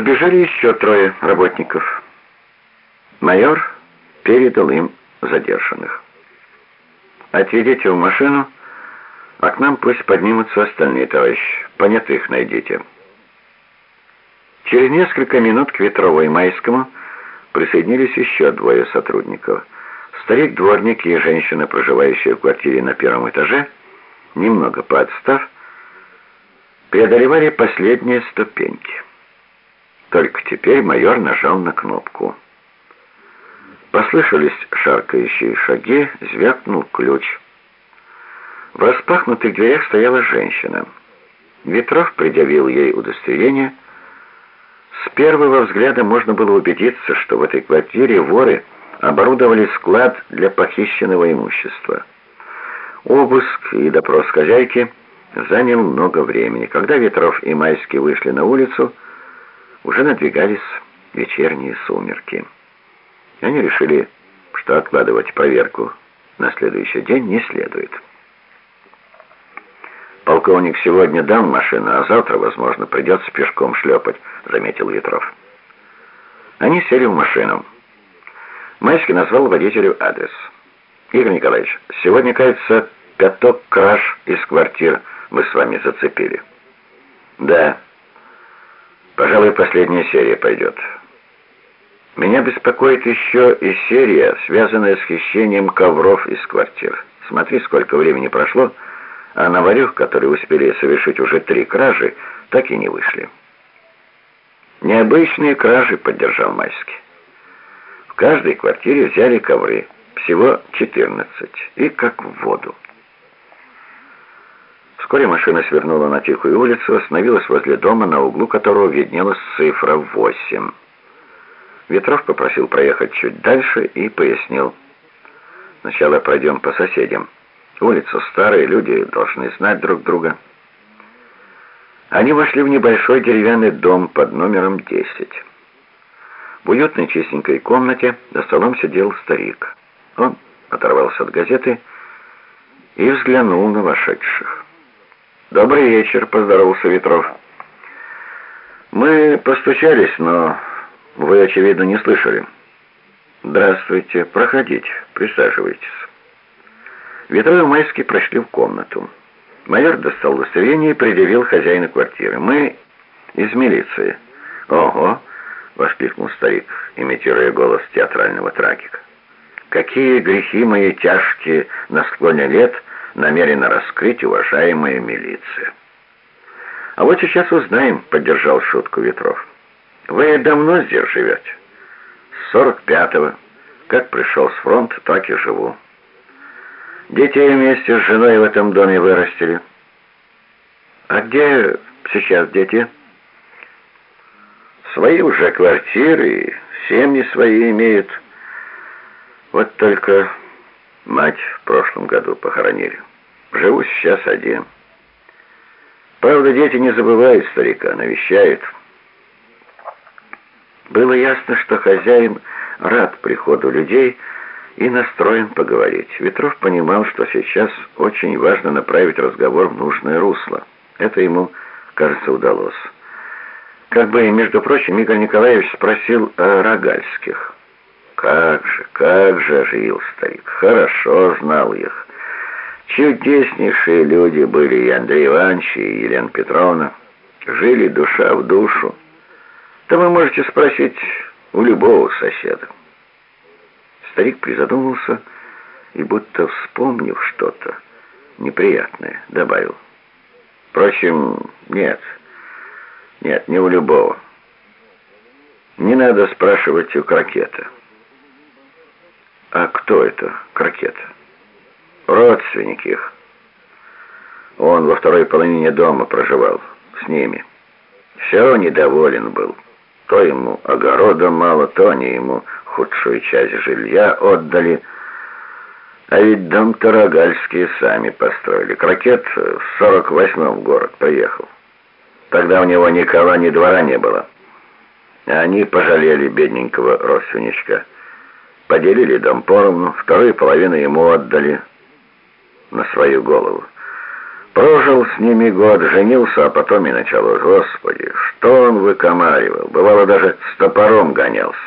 Подбежали еще трое работников. Майор передал им задержанных. «Отведите в машину, а к нам пусть поднимутся остальные товарищи. Понятых найдите». Через несколько минут к Ветровой и Майскому присоединились еще двое сотрудников. Старик-дворник и женщина, проживающая в квартире на первом этаже, немного поотстав, преодолевали последние ступеньки. Только теперь майор нажал на кнопку. Послышались шаркающие шаги, звякнул ключ. В распахнутых дверях стояла женщина. Ветров предъявил ей удостоверение. С первого взгляда можно было убедиться, что в этой квартире воры оборудовали склад для похищенного имущества. Обыск и допрос хозяйки занял много времени. Когда Ветров и Майский вышли на улицу, уже надвигались вечерние сумерки. Они решили, что откладывать проверку на следующий день не следует. «Полковник сегодня дам машину, а завтра, возможно, придется пешком шлепать», — заметил Ветров. Они сели в машину. Майский назвал водителю адрес. «Игорь Николаевич, сегодня, кажется, пяток краж из квартир мы с вами зацепили». «Да». Пожалуй, последняя серия пойдет. Меня беспокоит еще и серия, связанная с хищением ковров из квартир. Смотри, сколько времени прошло, а на варюх, которые успели совершить уже три кражи, так и не вышли. Необычные кражи, поддержал Майский. В каждой квартире взяли ковры, всего 14, и как в воду. Вскоре машина свернула на тихую улицу, остановилась возле дома, на углу которого виднелась цифра 8. Ветров попросил проехать чуть дальше и пояснил. Сначала пройдем по соседям. Улица старая, люди должны знать друг друга. Они вошли в небольшой деревянный дом под номером 10. В уютной чистенькой комнате за столом сидел старик. Он оторвался от газеты и взглянул на вошедших. «Добрый вечер», — поздоровался Ветров. «Мы постучались, но вы, очевидно, не слышали». «Здравствуйте, проходите, присаживайтесь». Ветров и Майский прошли в комнату. Майор достал удостоверение и предъявил хозяину квартиры. «Мы из милиции». «Ого!» — воскликнул старик, имитируя голос театрального трагика. «Какие грехи мои тяжкие на склоне лет!» Намерена раскрыть уважаемая милиция. А вот сейчас узнаем, поддержал шутку Ветров. Вы давно здесь живете? С 45-го. Как пришел с фронта, так и живу. Детей вместе с женой в этом доме вырастили. А где сейчас дети? Свои уже квартиры, семьи свои имеют. Вот только Мать в прошлом году похоронили. Живу сейчас один. Правда, дети не забывают старика, навещают. Было ясно, что хозяин рад приходу людей и настроен поговорить. Ветров понимал, что сейчас очень важно направить разговор в нужное русло. Это ему, кажется, удалось. Как бы, между прочим, Игорь Николаевич спросил о Рогальских. Как же, как же оживил старик. Хорошо знал их. Чудеснейшие люди были и Андрей Иванович, и Елена Петровна. Жили душа в душу. Да вы можете спросить у любого соседа. Старик призадумался и, будто вспомнив что-то неприятное, добавил. Впрочем, нет, нет, не у любого. Не надо спрашивать у крокета. А кто это, Крокет? Родственник их. Он во второй половине дома проживал с ними. Все недоволен был. То ему огорода мало, то они ему худшую часть жилья отдали. А ведь дом Тарагальские сами построили. Крокет в сорок восьмом город приехал. Тогда у него ни кола, ни двора не было. Они пожалели бедненького родственничка. Поделили дом поровну, вторую половину ему отдали на свою голову. Прожил с ними год, женился, а потом и началось. Господи, что он выкомаривал, бывало даже с топором гонялся.